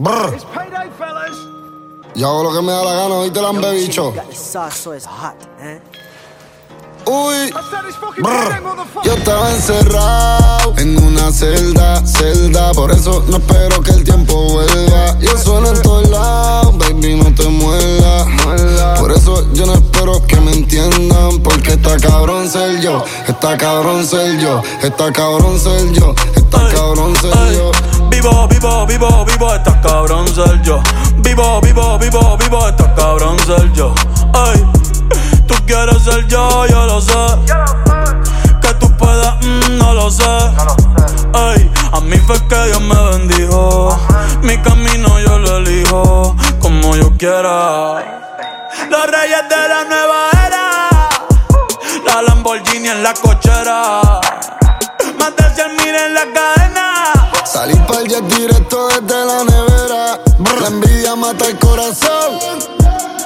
Brr. Yo hago lo que me da la gana, so it's hot, eh? Uy, brr. Yo estaba encerrado en una celda, celda. Por eso no espero que el tiempo vuelva. Yo sueno en todos lados, baby, no te muerdas. Por eso yo no espero que me entiendan. Porque está cabrón ser yo, está cabrón ser yo, está cabrón ser yo, está cabrón ser ay. yo. Vivo, vivo, vivo, vivo, está cabrón ser yo. Vivo, vivo, vivo, vivo, está cabrón ser yo. Ay, tú quieres ser yo, yo lo sé. Que tú puedas, mm, no lo sé. Ay, a mí fue que Dios me bendijo. Mi camino yo lo elijo como yo quiera. Los reyes de la nueva era. La Lamborghini en la cochera. Salí pa'l jet directo desde la nevera. La envidia mata el corazón.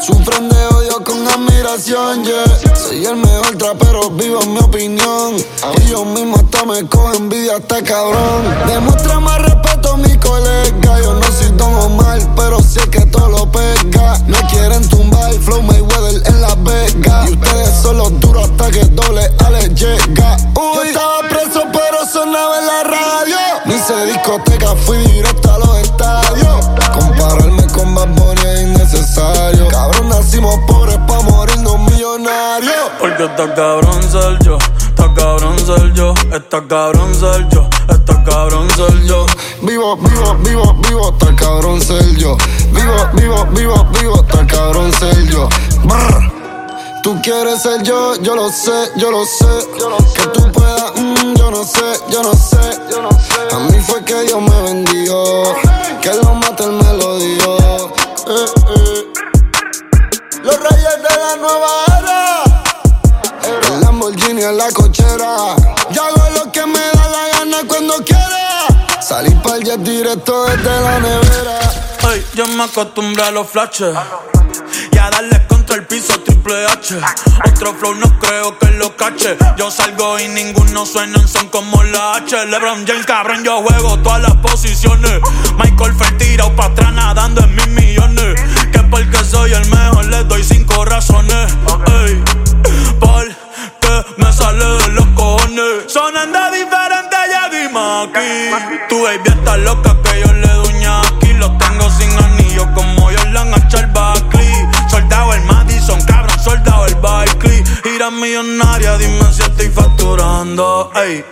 Sufren de odio con admiración, yeah. Soy el mejor trapero, vivo en mi opinión. Y yo mismo hasta me cojo envidia, hasta cabrón. Demuestra más respeto a mi colega. Yo no soy Don Omar, pero sé que todo lo pega. No quieren tumbar, Flow Mayweather en Las Vegas. Y ustedes son los duros hasta que doble Ale llega. Está cabrón ser yo, está cabrón ser yo, está cabrón ser yo, está cabrón ser yo. Vivo, vivo, vivo, vivo, está cabrón ser yo. Vivo, vivo, vivo, vivo, está cabrón ser yo. Tú quieres ser yo, yo lo sé, yo lo sé. Que tú puedas, mm, yo no sé, yo no sé. A mí fue que Dios me bendijo. Cochera. Yo hago lo que me da la gana cuando quiera. Salí pa'l jet directo desde la nevera. Ay, yo me acostumbré a los flashes y a darle contra el piso triple H. Otro flow no creo que lo cache. Yo salgo y ninguno suena en son como la H. LeBron James, cabrón, yo juego todas las posiciones. Michael Phelps tirado pa' atrás nadando en mis millones. Que porque soy el mejor le doy cinco Tu baby está loca que yo le doy aquí. Los tengo sin anillo como Jordan a Charles Barkley. Soldado el Madison, cabrón, soldado el Barkley. Ira millonaria, dime si estoy facturando. Ey,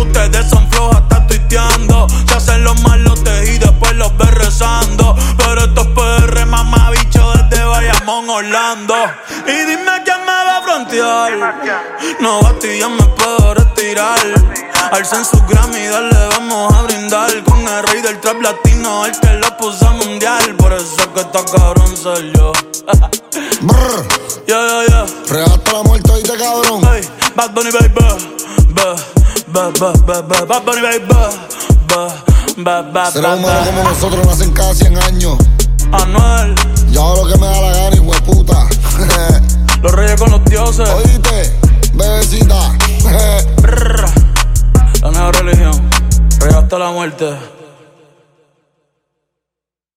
ustedes son flojos, hasta tuiteando. Se hacen los malotes y después los ves rezando. Pero estos PR, mamá bicho, desde Bayamón, Orlando. Y dime quién me va a frontear. No bastilla me puedo retirar. Alcen su Grammy, dale, vamos a brindar. Con el rey del trap latino, el que lo puso mundial. Por eso es que está cabrón soy yo. Brr. Yeah, yeah, yeah. Real hasta la muerte, oíste, cabrón. Hey, Bad Bunny baby, ba, ba, ba, ba, ba, Bad Bunny baby, ba, ba, ba, Seres ba, humanos como ba. nosotros nacen cada 100 años. Anuel, Yo hago lo que me da muerte.